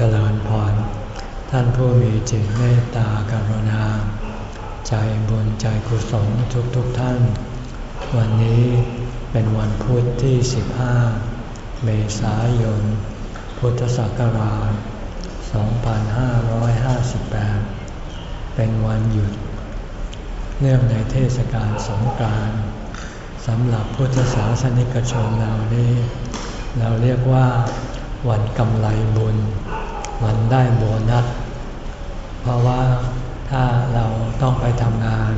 เจริญพร ท่านผู้มีจิตเมตตากรุณา ใจบุญใจกุศลทุกทุกท่าน วันนี้เป็นวันพุธที่ 15 เมษายน พุทธศักราช 2558 เป็นวันหยุด เนื่องในเทศกาลสงกรานต์สำหรับพุทธศาสนิกชนเรานี้ เราเรียกว่าวันกำไรบุญ วันได้โบนัส เพราะว่าถ้าเราต้องไปทำงาน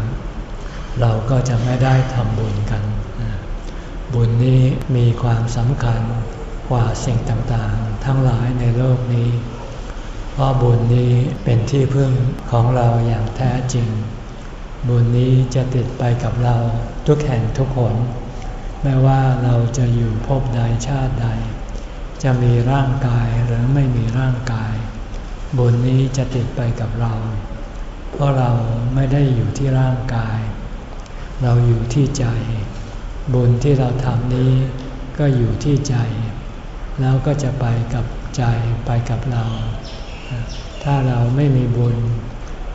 เราก็จะไม่ได้ทำบุญกัน บุญนี้มีความสำคัญกว่าสิ่งต่างๆ ทั้งหลายในโลกนี้ เพราะบุญนี้เป็นที่พึ่งของเราอย่างแท้จริง บุญนี้จะติดไปกับเราทุกแห่งทุกคนไม่ว่าเราจะอยู่ภพใดชาติใด จะมีร่างกายหรือไม่มีร่างกาย บุญนี้จะติดไปกับเรา เพราะเราไม่ได้อยู่ที่ร่างกาย เราอยู่ที่ใจ บุญที่เราทำนี้ก็อยู่ที่ใจ แล้วก็จะไปกับใจไปกับเรา ถ้าเราไม่มีบุญ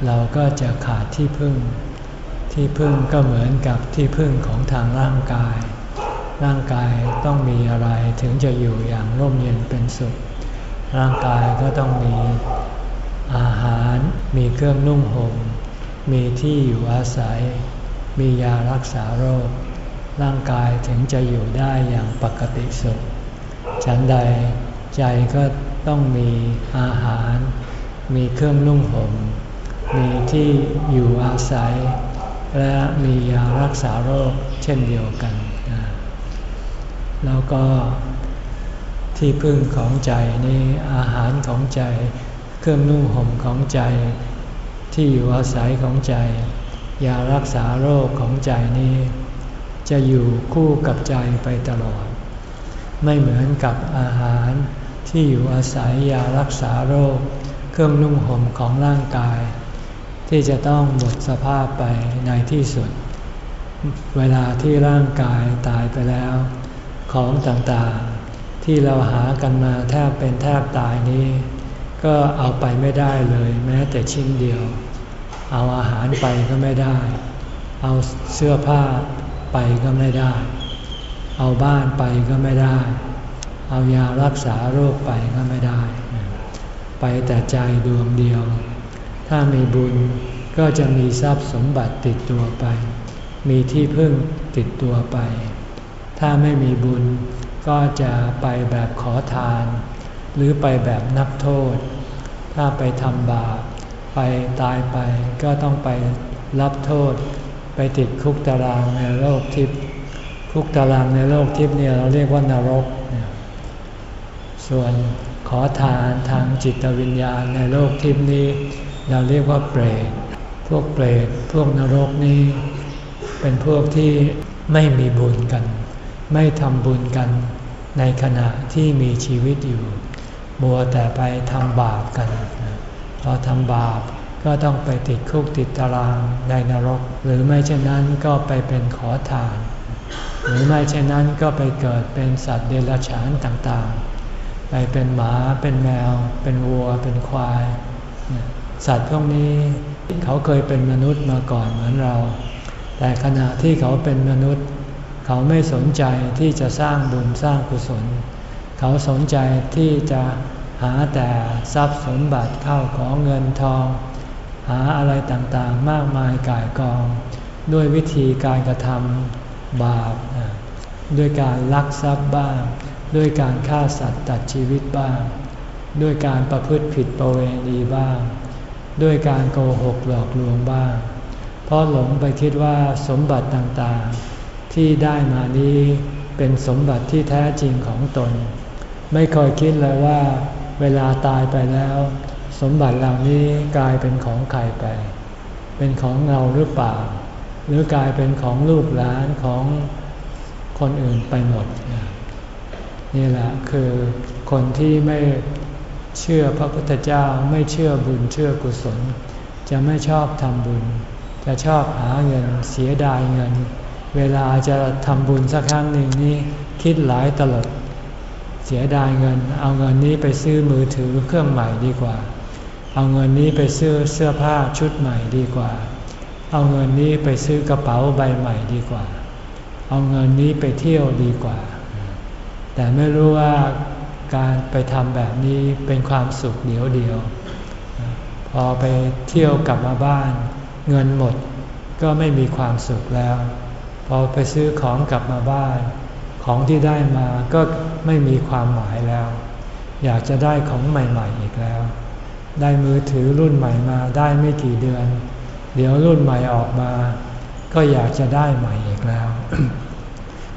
เราก็จะขาดที่พึ่ง ที่พึ่งก็เหมือนกับที่พึ่งของทางร่างกาย ร่างกายต้องมีอะไรถึงจะอยู่อย่างร่มเย็นเป็นสุข ร่างกายก็ต้องมีอาหาร มีเครื่องนุ่งห่ม มีที่อยู่อาศัย มียารักษาโรค ร่างกายถึงจะอยู่ได้อย่างปกติสุข ฉันใดใจก็ต้องมีอาหาร มีเครื่องนุ่งห่ม มีที่อยู่อาศัย และมียารักษาโรคเช่นเดียวกัน แล้วก็ที่พึ่งของใจนี่อาหารของใจ เครื่องนุ่งห่มของใจ ที่อยู่อาศัยของใจ ยารักษาโรคของใจนี้ จะอยู่คู่กับใจไปตลอด ไม่เหมือนกับอาหารที่อยู่อาศัยยารักษาโรค เครื่องนุ่งห่มของร่างกาย ที่จะต้องหมดสภาพไปในที่สุด เวลาที่ร่างกายตายไปแล้ว ของต่างๆ ที่เราหากันมาแทบเป็นแทบตายนี้ ก็เอาไปไม่ได้เลยแม้แต่ชิ้นเดียว เอาอาหารไปก็ไม่ได้ เอาเสื้อผ้าไปก็ไม่ได้ เอาบ้านไปก็ไม่ได้ เอายารักษาโรคไปก็ไม่ได้ ไปแต่ใจดวงเดียว ถ้ามีบุญก็จะมีทรัพย์สมบัติติดตัวไป มีที่พึ่งติดตัวไป ถ้าไม่มีบุญก็จะไปแบบขอทาน หรือไปแบบนักโทษ ถ้าไปทำบาปไปตายไปก็ต้องไปรับโทษ ไปติดคุกตารางในโลกทิพย์คุกตารางในโลกทิพย์เนี่ยเราเรียกว่านรก ส่วนขอทานทางจิตวิญญาณในโลกทิพย์นี้ เราเรียกว่าเปรตพวกเปรตพวกนรกนี้ เป็นพวกที่ไม่มีบุญกัน ไม่ทำบุญกันในขณะที่มีชีวิตอยู่มัวแต่ไปทำบาปกัน พอทำบาปก็ต้องไปติดคุกติดตารางในนรก หรือไม่เช่นนั้นก็ไปเป็นขอทาน หรือไม่เช่นนั้นก็ไปเกิดเป็นสัตว์เดรัจฉานต่างๆ ไปเป็นหมาเป็นแมว เป็นวัว เป็นควาย สัตว์พวกนี้เขาเคยเป็นมนุษย์มาก่อนเหมือนเรา แต่ขณะที่เขาเป็นมนุษย์ เขาไม่สนใจที่จะสร้างบุญสร้างกุศล เขาสนใจที่จะหาแต่ทรัพย์สมบัติเข้าของเงินทอง หาอะไรต่างๆมากมายกายกอง ด้วยวิธีการกระทำบาปด้วยการลักทรัพย์บ้าง ด้วยการฆ่าสัตว์ตัดชีวิตบ้าง ด้วยการประพฤติผิดประเวณีบ้าง ด้วยการโกหกหลอกลวงบ้าง เพราะหลงไปคิดว่าสมบัติต่างๆ ที่ได้มานี้เป็นสมบัติที่แท้จริงของตน ไม่เคยคิดเลยว่า เวลาตายไปแล้ว สมบัติเหล่านี้กลายเป็นของใครไป เป็นของเราหรือเปล่า หรือกลายเป็นของลูกหลานของคนอื่นไปหมด นี่แหละคือคนที่ไม่เชื่อพระพุทธเจ้าไม่เชื่อบุญเชื่อกุศล จะไม่ชอบทำบุญ จะชอบหาเงินเสียดายเงิน เวลาจะทำบุญสักครั้งหนึ่งนี้คิดหลายตลบเสียดายเงิน เอาเงินนี้ไปซื้อมือถือเครื่องใหม่ดีกว่า เอาเงินนี้ไปซื้อเสื้อผ้าชุดใหม่ดีกว่า เอาเงินนี้ไปซื้อกระเป๋าใบใหม่ดีกว่า เอาเงินนี้ไปเที่ยวดีกว่า แต่ไม่รู้ว่าการไปทำแบบนี้เป็นความสุขเดียวเดียว พอไปเที่ยวกลับมาบ้าน เงินหมดก็ไม่มีความสุขแล้ว พอไปซื้อของกลับมาบ้าน ของที่ได้มาก็ไม่มีความหมายแล้ว อยากจะได้ของใหม่ๆอีกแล้ว ได้มือถือรุ่นใหม่มาได้ไม่กี่เดือน เดี๋ยวรุ่นใหม่ออกมา ก็อยากจะได้ใหม่อีกแล้ว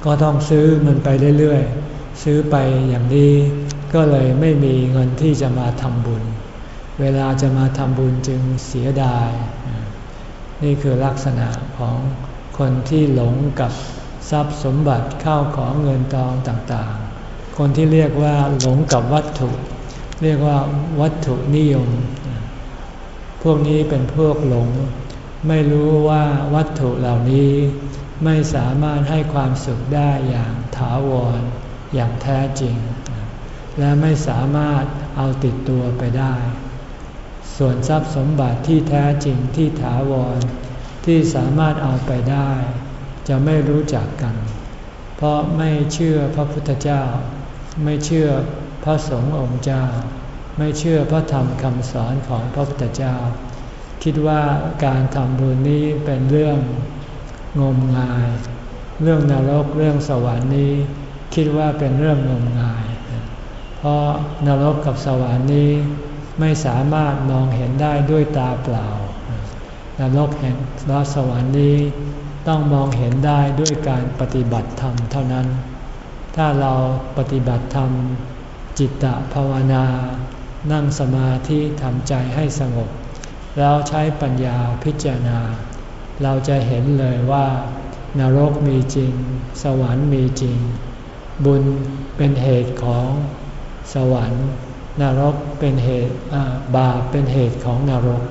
ก็ต้องซื้อมันไปเรื่อยๆ ซื้อไปอย่างนี้ก็เลยไม่มีเงินที่จะมาทำบุญ เวลาจะมาทำบุญจึงเสียดาย นี่คือลักษณะของ คนที่หลงกับทรัพย์สมบัติเข้าของเงินทองต่างๆ คนที่เรียกว่าหลงกับวัตถุ เรียกว่าวัตถุนิยม พวกนี้เป็นพวกหลง ไม่รู้ว่าวัตถุเหล่านี้ไม่สามารถให้ความสุขได้อย่างถาวรอย่างแท้จริง และไม่สามารถเอาติดตัวไปได้ ส่วนทรัพย์สมบัติที่แท้จริงที่ถาวร ที่สามารถเอาไปได้ จะไม่รู้จักกัน เพราะไม่เชื่อพระพุทธเจ้า ไม่เชื่อพระสงฆ์องค์เจ้า ไม่เชื่อพระธรรมคำสอนของพระพุทธเจ้า คิดว่าการทำบุญนี้เป็นเรื่องงมงาย เรื่องนรกเรื่องสวรรค์นี้ คิดว่าเป็นเรื่องงมงาย เพราะนรกกับสวรรค์นี้ไม่สามารถมองเห็นได้ด้วยตาเปล่า นรกแห่งรสวรรค์นี้ต้องมองเห็นได้ด้วยการปฏิบัติธรรมเท่านั้น ถ้าเราปฏิบัติธรรม จิตตภาวนา นั่งสมาธิทำใจให้สงบ แล้วใช้ปัญญาพิจารณา เราจะเห็นเลยว่านรกมีจริง สวรรค์มีจริง บุญเป็นเหตุของสวรรค์ นรกเป็นเหตุบาปเป็นเหตุของนรก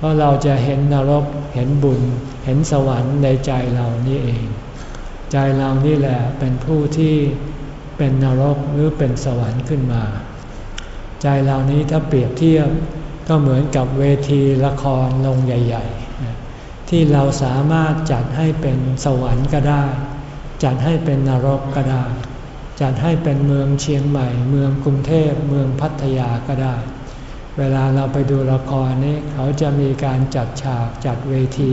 เพราะเราจะเห็นนรกเห็นบุญ เห็นสวรรค์ในใจเรานี่เอง ใจเรานี่แหละเป็นผู้ที่เป็นนรกหรือเป็นสวรรค์ขึ้นมา ใจเรานี้ถ้าเปรียบเทียบก็เหมือนกับเวทีละครลงใหญ่ ๆ ที่เราสามารถจัดให้เป็นสวรรค์ก็ได้ จัดให้เป็นนรกก็ได้ จัดให้เป็นเมืองเชียงใหม่ เมืองกรุงเทพเมืองพัทยาก็ได้ เวลาเราไปดูละครนี่เขาจะมีการจัดฉากจัดเวที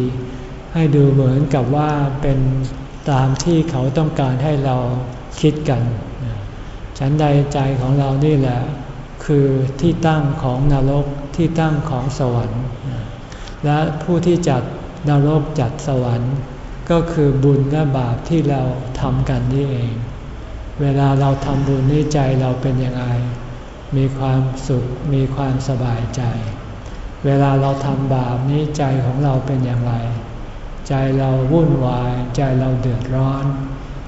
ให้ดูเหมือนกับว่าเป็นตามที่เขาต้องการให้เราคิดกัน ฉันใดใจของเรานี่แหละ คือที่ตั้งของนรกที่ตั้งของสวรรค์ และผู้ที่จัดนรกจัดสวรรค์ ก็คือบุญและบาปที่เราทำกันนี่เอง เวลาเราทำบุญนี่ใจเราเป็นยังไง มีความสุข มีความสบายใจ เวลาเราทำบาปนี้ใจของเราเป็นอย่างไร ใจเราวุ่นวาย ใจเราเดือดร้อน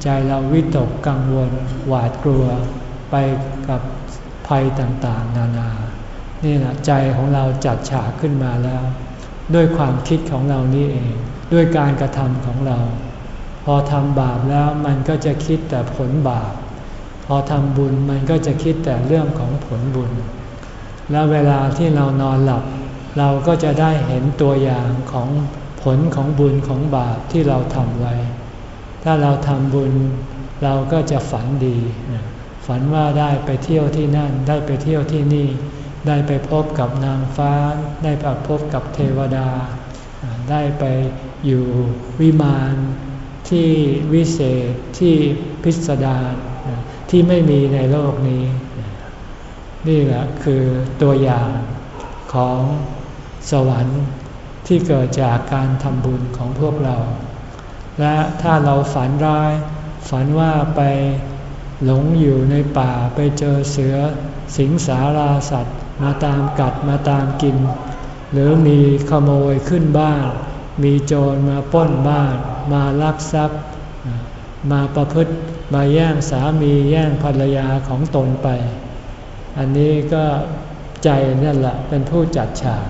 ใจเราวิตกกังวล หวาดกลัวไปกับภัยต่างๆ นานา นี่แหละใจของเราจัดฉากขึ้นมาแล้ว ด้วยความคิดของเรานี่เอง ด้วยการกระทำของเรา พอทำบาปแล้วมันก็จะคิดแต่ผลบาป พอทำบุญมันก็จะคิดแต่เรื่องของผลบุญ แล้วเวลาที่เรานอนหลับ เราก็จะได้เห็นตัวอย่างของผลของบุญของบาปที่เราทำไว้ ถ้าเราทำบุญเราก็จะฝันดี ฝันว่าได้ไปเที่ยวที่นั่น ได้ไปเที่ยวที่นี่ ได้ไปพบกับนางฟ้า ได้ไปพบกับเทวดา ได้ไปอยู่วิมานที่วิเศษที่พิสดาร ที่ไม่มีในโลกนี้ นี่แหละคือตัวอย่างของสวรรค์ที่เกิดจากการทำบุญของพวกเรา และถ้าเราฝันร้าย ฝันว่าไปหลงอยู่ในป่าไปเจอเสือสิงสาราสัตว์ มาตามกัดมาตามกิน หรือมีขโมยขึ้นบ้าน มีโจรมาป้นบ้าน มาลักทรัพย์ มาประพฤติ มาแย่งสามีแย่งภรรยาของตนไป อันนี้ก็ใจนั่แหละเป็นผู้จัดฉาก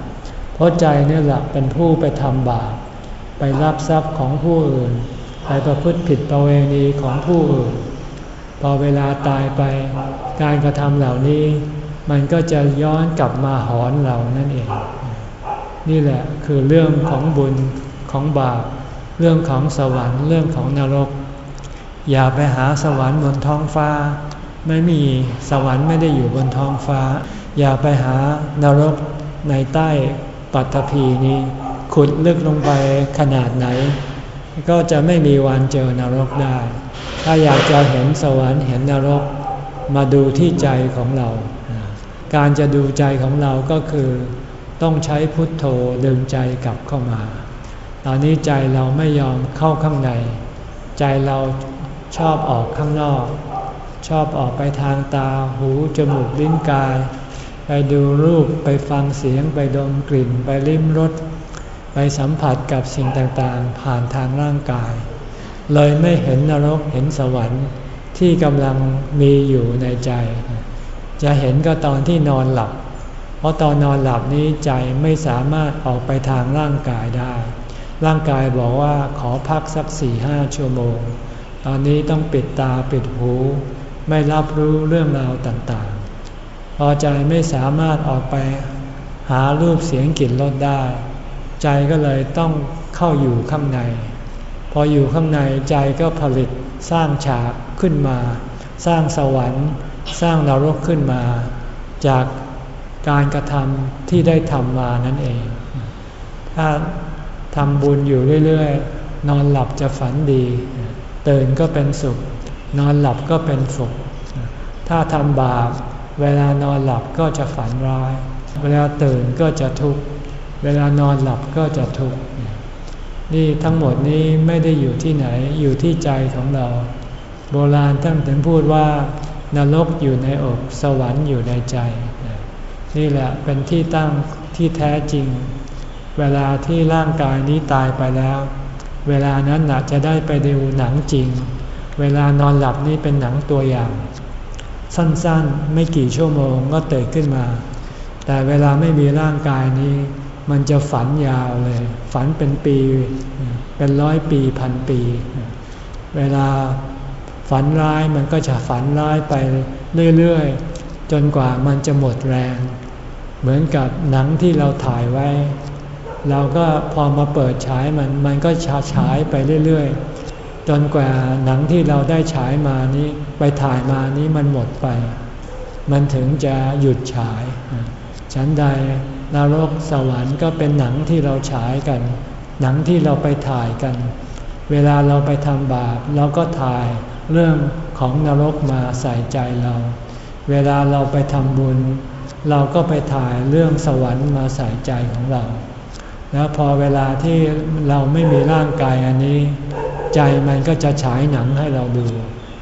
เพราะใจนี่แหละเป็นผู้ไปทำบาป ไปรับทรัพย์ของผู้อื่น ไปประพฤติผิดประเวณีของผู้อื่น พอเวลาตายไป การกระทำเหล่านี้ มันก็จะย้อนกลับมาหอนเรานั่นเอง นี่แหละคือเรื่องของบุญของบาป เรื่องของสวรรค์ เรื่องของนรก อย่าไปหาสวรรค์บนท้องฟ้า ไม่มีสวรรค์ไม่ได้อยู่บนท้องฟ้า อย่าไปหานรกในใต้ปัตภีนี้ ขุดลึกลงไปขนาดไหน ก็จะไม่มีวันเจอนรกได้ ถ้าอยากจะเห็นสวรรค์เห็นนรก มาดูที่ใจของเรา การจะดูใจของเราก็คือต้องใช้พุทโธดึงใจกลับเข้ามา ตอนนี้ใจเราไม่ยอมเข้าข้างใน ใจเรา ชอบออกข้างนอก ชอบออกไปทางตาหูจมูกลิ้นกาย ไปดูรูปไปฟังเสียงไปดมกลิ่นไปลิ้มรสไปสัมผัสกับสิ่งต่างๆ ผ่านทางร่างกาย เลยไม่เห็นนรกเห็นสวรรค์ที่กำลังมีอยู่ในใจ จะเห็นก็ตอนที่นอนหลับ เพราะตอนนอนหลับนี้ใจไม่สามารถออกไปทางร่างกายได้ ร่างกายบอกว่าขอพักสักสี่ห้าชั่วโมง ตอนนี้ต้องปิดตาปิดหู ไม่รับรู้เรื่องราวต่างๆ พอใจไม่สามารถออกไป หารูปเสียงกลิ่นรสได้ ใจก็เลยต้องเข้าอยู่ข้างใน พออยู่ข้างในใจก็ผลิตสร้างฉากขึ้นมา สร้างสวรรค์ สร้างนรกขึ้นมา จากการกระทำที่ได้ทำมานั่นเอง ถ้าทำบุญอยู่เรื่อยๆ นอนหลับจะฝันดี ตื่นก็เป็นสุข นอนหลับก็เป็นสุข ถ้าทำบาป เวลานอนหลับก็จะฝันร้าย เวลาตื่นก็จะทุกข์ เวลานอนหลับก็จะทุกข์ นี่ทั้งหมดนี้ไม่ได้อยู่ที่ไหน อยู่ที่ใจของเรา โบราณท่านถึงพูดว่านรกอยู่ในอก สวรรค์อยู่ในใจ นี่แหละเป็นที่ตั้งที่แท้จริง เวลาที่ร่างกายนี้ตายไปแล้ว เวลานั้นจะได้ไปดูหนังจริง เวลานอนหลับนี่เป็นหนังตัวอย่าง สั้นๆไม่กี่ชั่วโมงก็ตื่นขึ้นมา แต่เวลาไม่มีร่างกายนี้ มันจะฝันยาวเลย ฝันเป็นปี เป็นร้อยปีพันปี เวลาฝันร้ายมันก็จะฝันร้ายไปเรื่อยๆ จนกว่ามันจะหมดแรง เหมือนกับหนังที่เราถ่ายไว้ เราก็พอมาเปิดฉายมันมันก็ฉาฉายไปเรื่อยๆ จนกว่าหนังที่เราได้ฉายมานี้ไปถ่ายมานี้มันหมดไป มันถึงจะหยุดฉาย ฉันใดนรกสวรรค์ก็เป็นหนังที่เราฉายกัน หนังที่เราไปถ่ายกัน เวลาเราไปทำบาปเราก็ถ่ายเรื่องของนรกมาใส่ใจเรา เวลาเราไปทำบุญ เราก็ไปถ่ายเรื่องสวรรค์มาใส่ใจของเรา แล้วพอเวลาที่เราไม่มีร่างกายอันนี้ ใจมันก็จะฉายหนังให้เราดู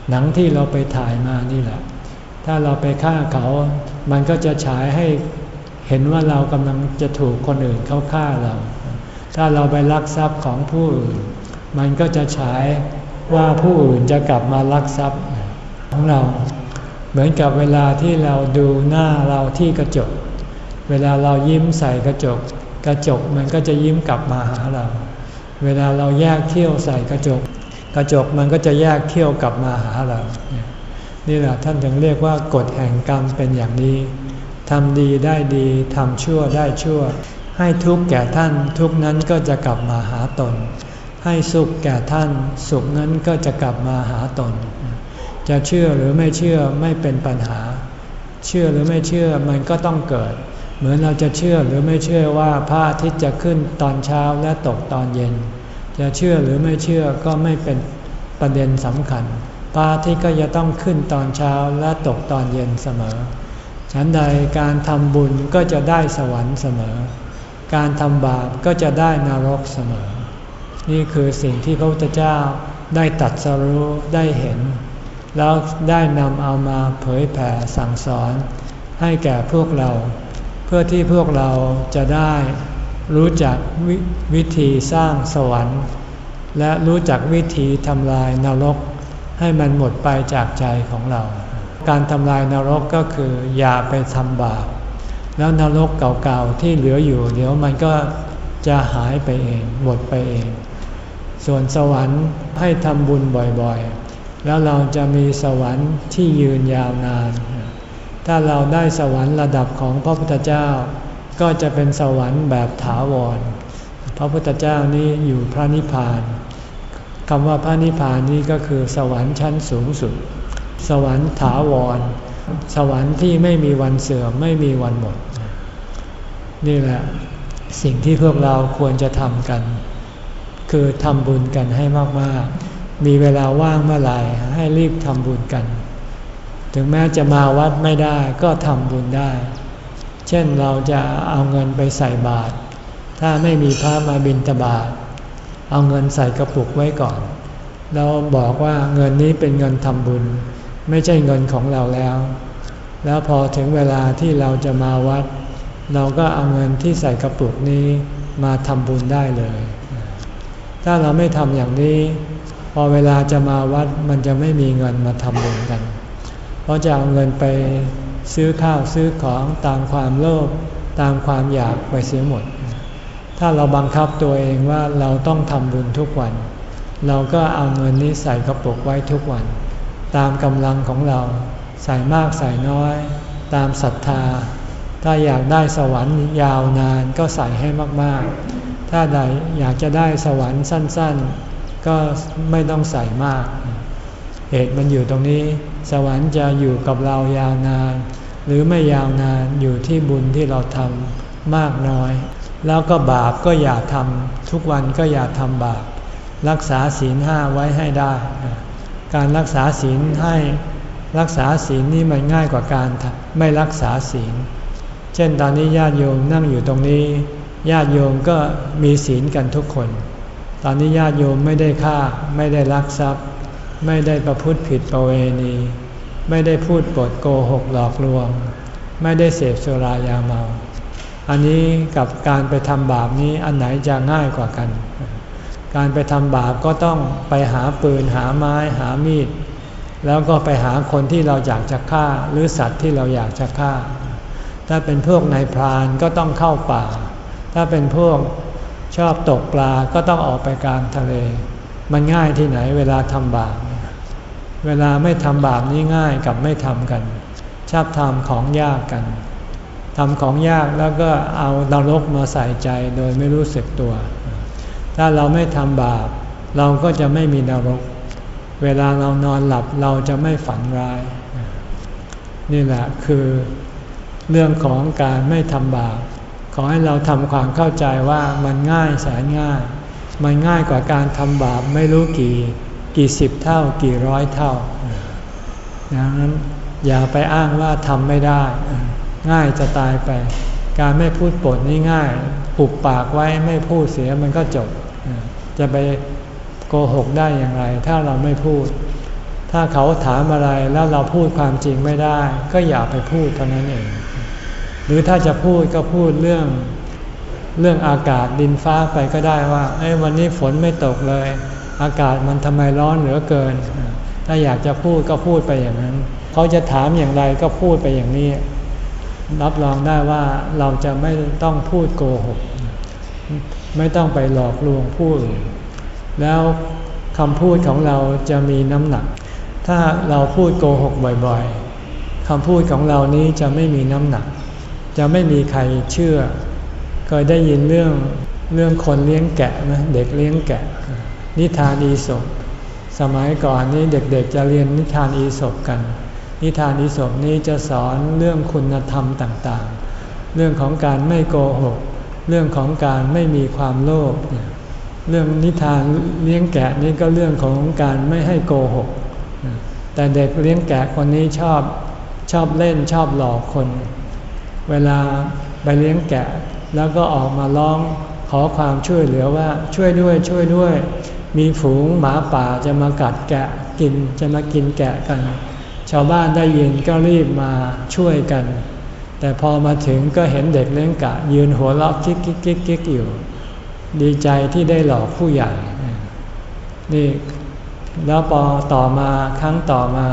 หนังที่เราไปถ่ายมานี่แหละ ถ้าเราไปฆ่าเขา มันก็จะฉายให้เห็นว่าเรากำลังจะถูกคนอื่นเขาฆ่าเรา ถ้าเราไปลักทรัพย์ของผู้อื่น มันก็จะฉายว่าผู้อื่นจะกลับมาลักทรัพย์ของเรา เหมือนกับเวลาที่เราดูหน้าเราที่กระจก เวลาเรายิ้มใส่กระจก กระจกมันก็จะยิ้มกลับมาหาเรา เวลาเราแยกเขี้ยวใส่กระจก กระจกมันก็จะแยกเขี้ยวกลับมาหาเรา นี่แหละท่านถึงเรียกว่ากฎแห่งกรรมเป็นอย่างนี้ทำดีได้ดีทำชั่วได้ชั่ว ให้ทุกข์แก่ท่านทุกนั้นก็จะกลับมาหาตน ให้สุขแก่ท่านสุขนั้นก็จะกลับมาหาตน จะเชื่อหรือไม่เชื่อไม่เป็นปัญหา เชื่อหรือไม่เชื่อมันก็ต้องเกิด เหมือนเราจะเชื่อหรือไม่เชื่อว่าพระอาทิตย์จะขึ้นตอนเช้าและตกตอนเย็น จะเชื่อหรือไม่เชื่อก็ไม่เป็นประเด็นสำคัญพระอาทิตย์ก็จะต้องขึ้นตอนเช้าและตกตอนเย็นเสมอ ฉันใดการทำบุญก็จะได้สวรรค์เสมอ การทำบาปก็จะได้นรกเสมอ นี่คือสิ่งที่พระพุทธเจ้าได้ตัดสรู้ได้เห็น แล้วได้นำเอามาเผยแผ่สั่งสอนให้แก่พวกเรา เพื่อที่พวกเราจะได้รู้จักววิธีสร้างสวรรค์ และรู้จักวิธีทำลายนรก ให้มันหมดไปจากใจของเรา การทำลายนรกก็คืออย่าไปทำบาปแล้วนรกเก่าๆที่เหลืออยู่ เดี๋ยวมันก็จะหายไปเองหมดไปเอง ส่วนสวรรค์ให้ทำบุญบ่อยๆ แล้วเราจะมีสวรรค์ที่ยืนยาวนาน ถ้าเราได้สวรรค์ระดับของพระพุทธเจ้า ก็จะเป็นสวรรค์แบบถาวร พระพุทธเจ้านี้อยู่พระนิพพานคำว่าพระนิพพานนี้ก็คือสวรรค์ชั้นสูงสุด สวรรค์ถาวร สวรรค์ที่ไม่มีวันเสื่อมไม่มีวันหมด นี่แหละสิ่งที่พวกเราควรจะทำกัน คือทำบุญกันให้มากๆ มีเวลาว่างเมื่อไหร่ให้รีบทำบุญกัน ถึงแม้จะมาวัดไม่ได้ก็ทำบุญได้ เช่นเราจะเอาเงินไปใส่บาตร ถ้าไม่มีพระมาบิณฑบาต เอาเงินใส่กระปุกไว้ก่อน เราบอกว่าเงินนี้เป็นเงินทำบุญ ไม่ใช่เงินของเราแล้ว แล้วพอถึงเวลาที่เราจะมาวัด เราก็เอาเงินที่ใส่กระปุกนี้มาทำบุญได้เลย ถ้าเราไม่ทำอย่างนี้ พอเวลาจะมาวัดมันจะไม่มีเงินมาทำบุญกัน เพราะจะเอาเงินไปซื้อข้าวซื้อของตามความโลภตามความอยากไปเสียหมด ถ้าเราบังคับตัวเองว่าเราต้องทำบุญทุกวัน เราก็เอาเงินนี้ใส่กระปุกไว้ทุกวัน ตามกำลังของเราใส่มากใส่น้อย ตามศรัทธา ถ้าอยากได้สวรรค์ยาวนานก็ใส่ให้มากๆ ถ้าใดอยากจะได้สวรรค์สั้น ๆ ก็ไม่ต้องใส่มาก เหตุมันอยู่ตรงนี้ สวรรค์จะอยู่กับเรายาวนาน หรือไม่ยาวนานอยู่ที่บุญที่เราทำมากน้อย แล้วก็บาปก็อย่าทำทุกวันก็อย่าทำบาปรักษาศีลห้าไว้ให้ได้ การรักษาศีลให้รักษาศีลนี่มันง่ายกว่าการไม่รักษาศีล เช่นตอนนี้ญาติโยมนั่งอยู่ตรงนี้ ญาติโยมก็มีศีลกันทุกคน ตอนนี้ญาติโยมไม่ได้ฆ่าไม่ได้ลักทรัพย์ ไม่ได้ประพฤติผิดประเวณี ไม่ได้พูดปดโกหกหลอกลวง ไม่ได้เสพสุรายาเมา อันนี้กับการไปทำบาปนี้อันไหนจะง่ายกว่ากัน การไปทำบาปก็ต้องไปหาปืนหาไม้หามีด แล้วก็ไปหาคนที่เราอยากจะฆ่าหรือสัตว์ที่เราอยากจะฆ่า ถ้าเป็นพวกนายพรานก็ต้องเข้าป่า ถ้าเป็นพวกชอบตกปลาก็ต้องออกไปกลางทะเล มันง่ายที่ไหนเวลาทำบาป เวลาไม่ทำบาปนี่ง่ายกับไม่ทำกัน ชอบทำของยากกันทำของยากแล้วก็เอาดารกมาใส่ใจโดยไม่รู้สึกตัว ถ้าเราไม่ทำบาป เราก็จะไม่มีนรก เวลาเรานอนหลับเราจะไม่ฝันร้าย นี่แหละคือเรื่องของการไม่ทำบาป ขอให้เราทำความเข้าใจว่ามันง่ายแสนง่าย มันง่ายกว่าการทำบาปไม่รู้กี่ กี่สิบเท่ากี่ร้อยเท่าดังนั้นอย่าไปอ้างว่าทำไม่ได้ ง่ายจะตายไป การไม่พูดปดนี่ง่ายปุบปากไว้ไม่พูดเสียมันก็จบ จะไปโกหกได้อย่างไร ถ้าเราไม่พูด ถ้าเขาถามอะไรแล้วเราพูดความจริงไม่ได้ ก็อย่าไปพูดเท่านั้นเอง หรือถ้าจะพูดก็พูดเรื่องเรื่องอากาศดินฟ้าไปก็ได้ว่าไอ้วันนี้ฝนไม่ตกเลย อากาศมันทำไมร้อนเหลือเกิน ถ้าอยากจะพูดก็พูดไปอย่างนั้น เขาจะถามอย่างไรก็พูดไปอย่างนี้ รับรองได้ว่าเราจะไม่ต้องพูดโกหก ไม่ต้องไปหลอกลวงผู้อื่น แล้วคำพูดของเราจะมีน้ำหนัก ถ้าเราพูดโกหกบ่อยๆคำพูดของเรานี้จะไม่มีน้ำหนัก จะไม่มีใครเชื่อ เคยได้ยินเรื่องเรื่องคนเลี้ยงแกะไหมเด็กเลี้ยงแกะ นิทานอีศบสมัยก่อนนี้เด็กๆจะเรียนนิทานอีศบกัน นิทานอีศบนี้จะสอนเรื่องคุณธรรมต่างๆ เรื่องของการไม่โกหก เรื่องของการไม่มีความโลภเรื่องนิทานเลี้ยงแกะนี่ก็เรื่องของการไม่ให้โกหก แต่เด็กเลี้ยงแกะคนนี้ชอบชอบเล่นชอบหลอกคน เวลาไปเลี้ยงแกะ แล้วก็ออกมาร้องขอความช่วยเหลือว่าช่วยด้วยช่วยด้วย มีฝูงหมาป่าจะมากัดแกะกินจะมากินแกะกัน ชาวบ้านได้ยินก็รีบมาช่วยกัน แต่พอมาถึงก็เห็นเด็กเลี้ยงกะ ยืนหัวเราะกิ๊กกิ๊กกิ๊กกิ๊กอยู่ ดีใจที่ได้หลอกผู้ใหญ่นี่แล้วพอต่อมาครั้งต่อมา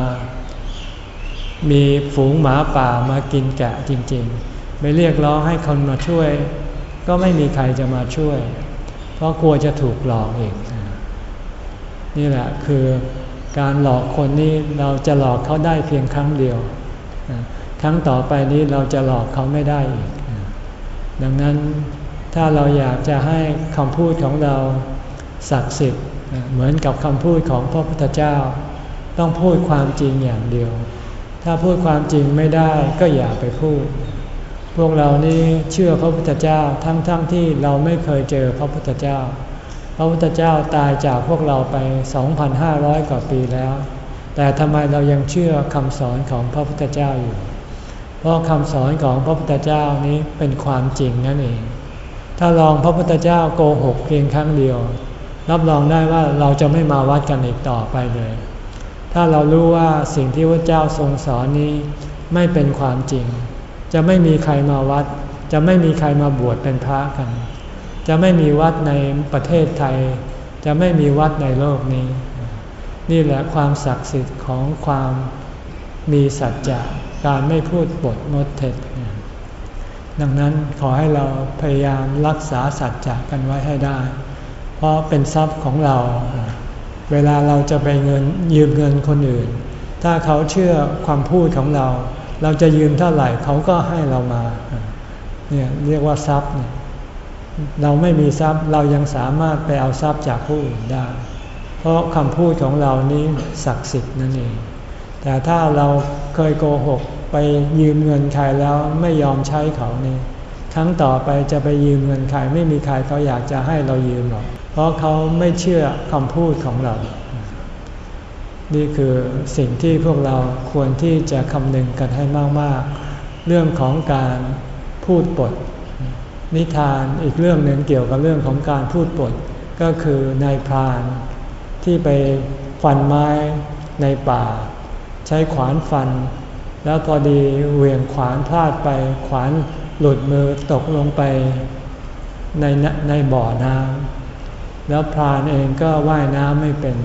มีฝูงหมาป่ามากินแกะจริงๆ ไปเรียกร้องให้คนมาช่วย ก็ไม่มีใครจะมาช่วย เพราะกลัวจะถูกหลอกอีก นี่แหละคือการหลอกคนนี้เราจะหลอกเขาได้เพียงครั้งเดียว ครั้งต่อไปนี้เราจะหลอกเขาไม่ได้อีก ดังนั้นถ้าเราอยากจะให้คำพูดของเราศักดิ์สิทธิ์เหมือนกับคำพูดของพระพุทธเจ้า ต้องพูดความจริงอย่างเดียว ถ้าพูดความจริงไม่ได้ก็อย่าไปพูด พวกเรานี่เชื่อพระพุทธเจ้าทั้งๆทที่เราไม่เคยเจอพระพุทธเจ้า พระพุทธเจ้าตายจากพวกเราไป 2,500 กว่าปีแล้ว แต่ทำไมเรายังเชื่อคำสอนของพระพุทธเจ้าอยู่ เพราะคำสอนของพระพุทธเจ้านี้เป็นความจริงนั่นเอง ถ้าลองพระพุทธเจ้าโกหกเพียงครั้งเดียว รับรองได้ว่าเราจะไม่มาวัดกันอีกต่อไปเลย ถ้าเรารู้ว่าสิ่งที่พระเจ้าทรงสอนนี้ไม่เป็นความจริง จะไม่มีใครมาวัด จะไม่มีใครมาบวชเป็นพระกัน จะไม่มีวัดในประเทศไทย จะไม่มีวัดในโลกนี้ นี่แหละความศักดิ์สิทธิ์ของความมีสัจจะการไม่พูดบทมดเท็จดังนั้นขอให้เราพยายามรักษาสัจจะกันไว้ให้ได้ เพราะเป็นทรัพย์ของเรา เวลาเราจะไปเงินยืมเงินคนอื่น ถ้าเขาเชื่อความพูดของเรา เราจะยืมเท่าไหร่เขาก็ให้เรามา เนี่ยเรียกว่าทรัพย์เนี่ย เราไม่มีทรัพย์เรายังสามารถไปเอาทรัพย์จากผู้อื่นได้ เพราะคำพูดของเรานี้ศักดิ์สิทธิ์นั่นเอง แต่ถ้าเราเคยโกหกไปยืมเงินใครแล้วไม่ยอมใช้เขานี่ครั้งต่อไปจะไปยืมเงินใครไม่มีใครเขาอยากจะให้เรายืมหรอก เพราะเขาไม่เชื่อคำพูดของเรา นี่คือสิ่งที่พวกเราควรที่จะคำนึงกันให้มาก ๆ เรื่องของการพูดปด นิทานอีกเรื่องหนึ่งเกี่ยวกับเรื่องของการพูดปดก็คือนายพรานที่ไปฟันไม้ในป่า ใช้ขวานฟัน แล้วพอดีเหวี่ยงขวานพลาดไปขวานหลุดมือตกลงไปในในบ่อน้ำแล้วพรานเองก็ว่ายน้ำไม่เป็น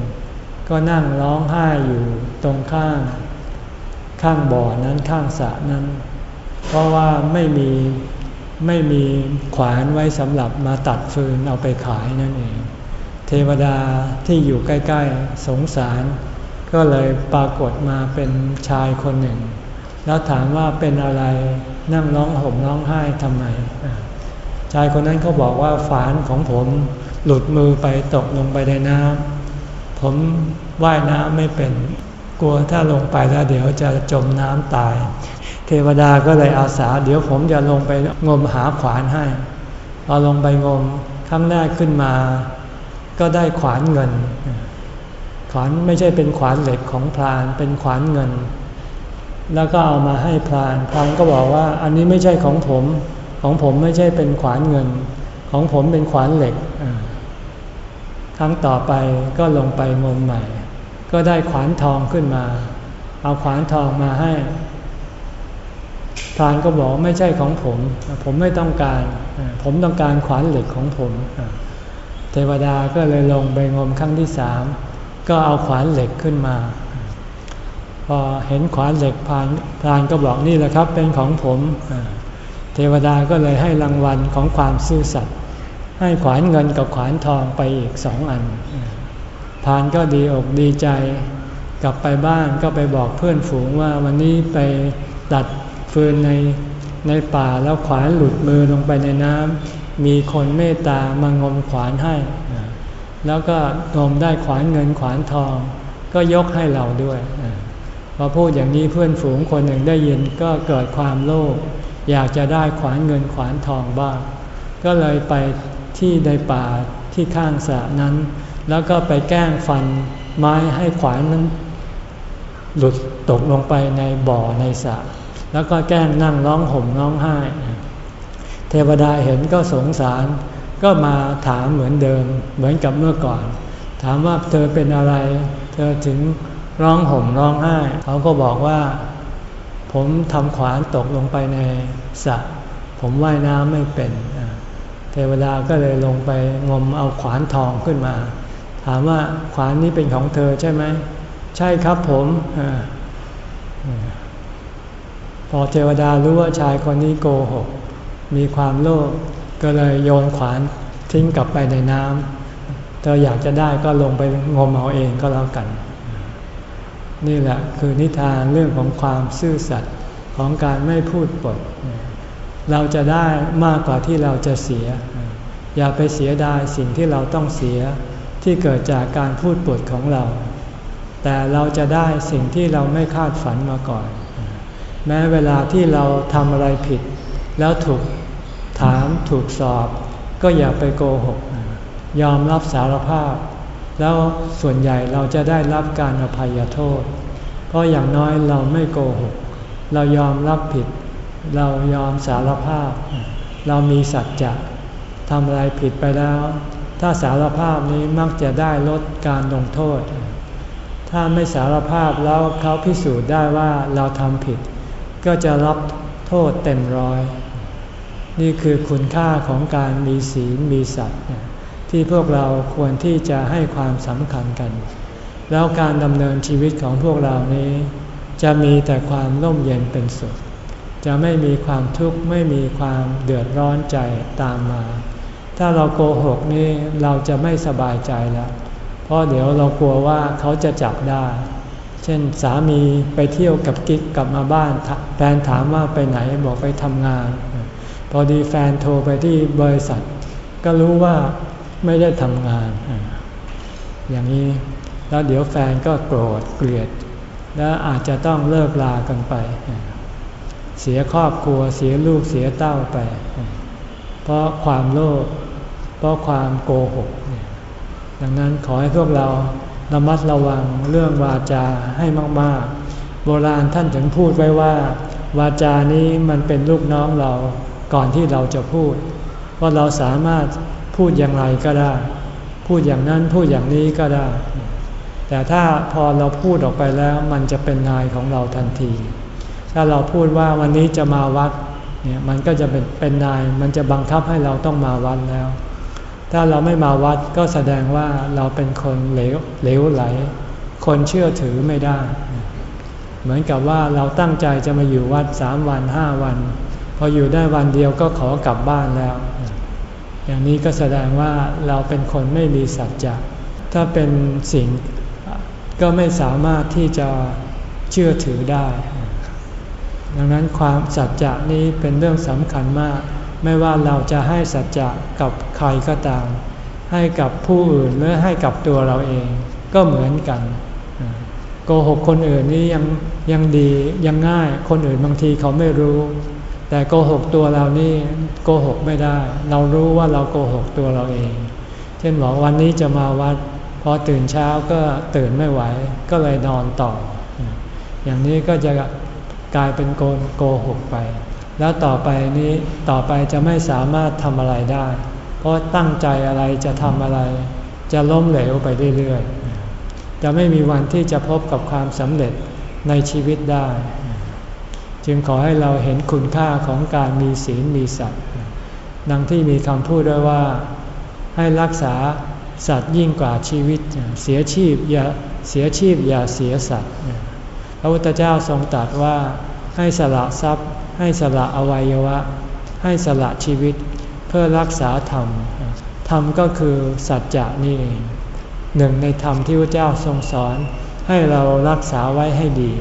ก็นั่งร้องไห้อยู่ตรงข้าง ข้างบ่อนั้นข้างสระนั้น เพราะว่าไม่มี ไม่มีขวานไว้สำหรับมาตัดฟืนเอาไปขายนั่นเอง เทวดาที่อยู่ใกล้ ๆ สงสาร ก็เลยปรากฏมาเป็นชายคนหนึ่ง แล้วถามว่าเป็นอะไรนั่งร้องห่มร้องไห้ทำไม ชายคนนั้นเขาบอกว่าฝานของผมหลุดมือไปตกลงไปในน้ำผมว่ายน้ำไม่เป็น กลัวถ้าลงไปแล้วเดี๋ยวจะจมน้ำตาย เทวดาก็เลยอาสา เดี๋ยวผมจะลงไปงมหาขวานให้พอลงไปงมครั้งแรกขึ้นมา ก็ได้ขวานเงิน ขวานไม่ใช่เป็นขวานเหล็กของพรานเป็นขวานเงิน แล้วก็เอามาให้พรานพรานก็บอกว่าอันนี้ไม่ใช่ของผม ของผมไม่ใช่เป็นขวานเงิน ของผมเป็นขวานเหล็กครั้งต่อไปก็ลงไปงมใหม่ ก็ได้ขวานทองขึ้นมา เอาขวานทองมาให้ รานก็บอกไม่ใช่ของผม ผมไม่ต้องการ ผมต้องการขวานเหล็กของผม เทวดาก็เลยลงไปงมครั้งที่สามก็เอาขวานเหล็กขึ้นมา พอเห็นขวานเหล็กพรานพรานก็บอกนี่แหละครับเป็นของผม เทวดาก็เลยให้รางวัลของความซื่อสัตย์ให้ขวานเงินกับขวานทองไปอีกสองอันพานก็ดีอกดีใจ กลับไปบ้านก็ไปบอกเพื่อนฝูงว่าวันนี้ไปตัด ฟืนในในป่าแล้วขวานหลุดมือลงไปในน้ำมีคนเมตตามางมขวานให้ แล้วก็งมได้ขวานเงินขวานทอง ก็ยกให้เราด้วยพอพูดอย่างนี้เพื่อนฝูงคนหนึ่งได้ยินก็เกิดความโลภอยากจะได้ขวานเงินขวานทองบ้าง ก็เลยไปที่ในป่าที่ข้างสระนั้น แล้วก็ไปแกล้งฟันไม้ให้ขวานนั้น หลุดตกลงไปในบ่อในสระ แล้วก็แกล้งนั่งร้องห่มร้องไห้ เทวดาเห็นก็สงสาร ก็มาถามเหมือนเดิม เหมือนกับเมื่อก่อน ถามว่าเธอเป็นอะไร เธอถึงร้องห่มร้องไห้ เขาก็บอกว่า ผมทำขวานตกลงไปในสระผมว่ายน้ำไม่เป็น เทวดาก็เลยลงไปงมเอาขวานทองขึ้นมา ถามว่าขวานนี้เป็นของเธอใช่ไหม ใช่ครับผม พอเทวดารู้ว่าชายคนนี้โกหก มีความโลภก็เลยโยนขวานทิ้งกลับไปในน้ำเธออยากจะได้ก็ลงไปงมเอาเองก็แล้วกัน นี่แหละคือนิทานเรื่องของความซื่อสัตย์ของการไม่พูดปด เราจะได้มากกว่าที่เราจะเสีย อย่าไปเสียดายสิ่งที่เราต้องเสียที่เกิดจากการพูดปดของเรา แต่เราจะได้สิ่งที่เราไม่คาดฝันมาก่อน แม้เวลาที่เราทำอะไรผิด แล้วถูกถามถูกสอบ ก็อย่าไปโกหก ยอมรับสารภาพ แล้วส่วนใหญ่เราจะได้รับการอภัยโทษ เพราะอย่างน้อยเราไม่โกหก เรายอมรับผิด เรายอมสารภาพ เรามีสัจจะทำอะไรผิดไปแล้ว ถ้าสารภาพนี้มักจะได้ลดการลงโทษ ถ้าไม่สารภาพแล้วเขาพิสูจน์ได้ว่าเราทำผิด ก็จะรับโทษเต็มร้อย นี่คือคุณค่าของการมีศีลมีสัตว์ที่พวกเราควรที่จะให้ความสำคัญกัน แล้วการดำเนินชีวิตของพวกเรานี้ จะมีแต่ความร่มเย็นเป็นสุข จะไม่มีความทุกข์ไม่มีความเดือดร้อนใจตามมา ถ้าเราโกหกนี่เราจะไม่สบายใจแล้ว เพราะเดี๋ยวเรากลัวว่าเขาจะจับได้ เช่นสามีไปเที่ยวกับกิ๊กกลับมาบ้านแฟนถามว่าไปไหนบอกไปทำงาน พอดีแฟนโทรไปที่บริษัท ก็รู้ว่าไม่ได้ทำงาน อย่างนี้แล้วเดี๋ยวแฟนก็โกรธเกลียด และอาจจะต้องเลิกลากันไป เสียครอบครัวเสียลูกเสียเต้าไป เพราะความโลภเพราะความโกหกดังนั้นขอให้พวกเรา ระมัดระวังเรื่องวาจาให้มากๆ โบราณท่านถึงพูดไว้ว่า วาจานี้มันเป็นลูกน้องเราก่อนที่เราจะพูด ว่าเราสามารถพูดอย่างไรก็ได้ พูดอย่างนั้นพูดอย่างนี้ก็ได้ แต่ถ้าพอเราพูดออกไปแล้วมันจะเป็นนายของเราทันที ถ้าเราพูดว่าวันนี้จะมาวัดเนี่ยมันก็จะเป็นเป็นนายมันจะบังคับให้เราต้องมาวัดแล้ว ถ้าเราไม่มาวัดก็แสดงว่าเราเป็นคนเหลวเหลวไหล คนเชื่อถือไม่ได้ เหมือนกับว่าเราตั้งใจจะมาอยู่วัดสามวันห้าวัน พออยู่ได้วันเดียวก็ขอกลับบ้านแล้ว อย่างนี้ก็แสดงว่าเราเป็นคนไม่มีสัจจะถ้าเป็นสิ่งก็ไม่สามารถที่จะเชื่อถือได้ ดังนั้นความสัจจะนี้เป็นเรื่องสำคัญมาก ไม่ว่าเราจะให้สัจจะกับใครก็ตาม ให้กับผู้อื่นหรือให้กับตัวเราเอง ก็เหมือนกัน โกหกคนอื่นนี่ยังยังดียังง่ายคนอื่นบางทีเขาไม่รู้ แต่โกหกตัวเรานี่โกหกไม่ได้ เรารู้ว่าเราโกหกตัวเราเอง เช่นบอกวันนี้จะมาวัดพอตื่นเช้าก็ตื่นไม่ไหวก็เลยนอนต่อ อย่างนี้ก็จะกลายเป็นโกนโกหกไป แล้วต่อไปนี้ต่อไปจะไม่สามารถทำอะไรได้ เพราะตั้งใจอะไรจะทำอะไร จะล้มเหลวไปเรื่อยๆ จะไม่มีวันที่จะพบกับความสำเร็จในชีวิตได้ จึงขอให้เราเห็นคุณค่าของการมีศีลมีสัตว์ดังที่มีคำพูดด้วยว่าให้รักษาสัตว์ยิ่งกว่าชีวิต เสียชีพอย่าเสียชีพอย่าเสียสัตว์พระพุทธเจ้าทรงตรัสว่าให้สละทรัพย์ ให้สละอวัยวะ ให้สละชีวิตเพื่อรักษาธรรม ธรรมก็คือสัจจะนี่เอง หนึ่งในธรรมที่พระเจ้าทรงสอนให้เรารักษาไว้ให้ดี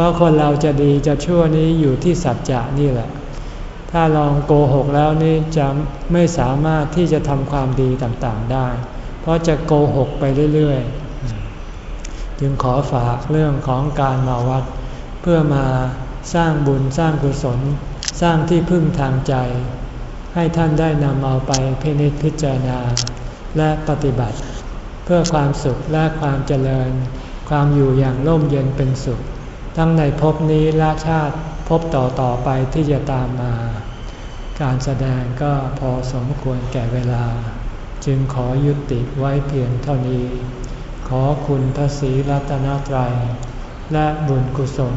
พราะคนเราจะดีจะชั่วนี้อยู่ที่สัจจะนี่แหละ ถ้าลองโกหกแล้วนี่จะไม่สามารถที่จะทำความดีต่างๆได้ เพราะจะโกหกไปเรื่อยๆ จึงขอฝากเรื่องของการมาวัด เพื่อมา สร้างบุญสร้างกุศล สร้างที่พึ่งทางใจ ให้ท่านได้นำเอาไปพินิจพิจารณา และปฏิบัติ เพื่อความสุขและความเจริญ ความอยู่อย่างร่มเย็นเป็นสุข ทั้งในภพนี้และชาติภพต่อต่อไปที่จะตามมา การแสดงก็พอสมควรแก่เวลา จึงขอยุติไว้เพียงเท่านี้ ขอคุณพระศรีรัตนตรัย และบุญกุศล